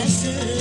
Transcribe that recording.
Yes.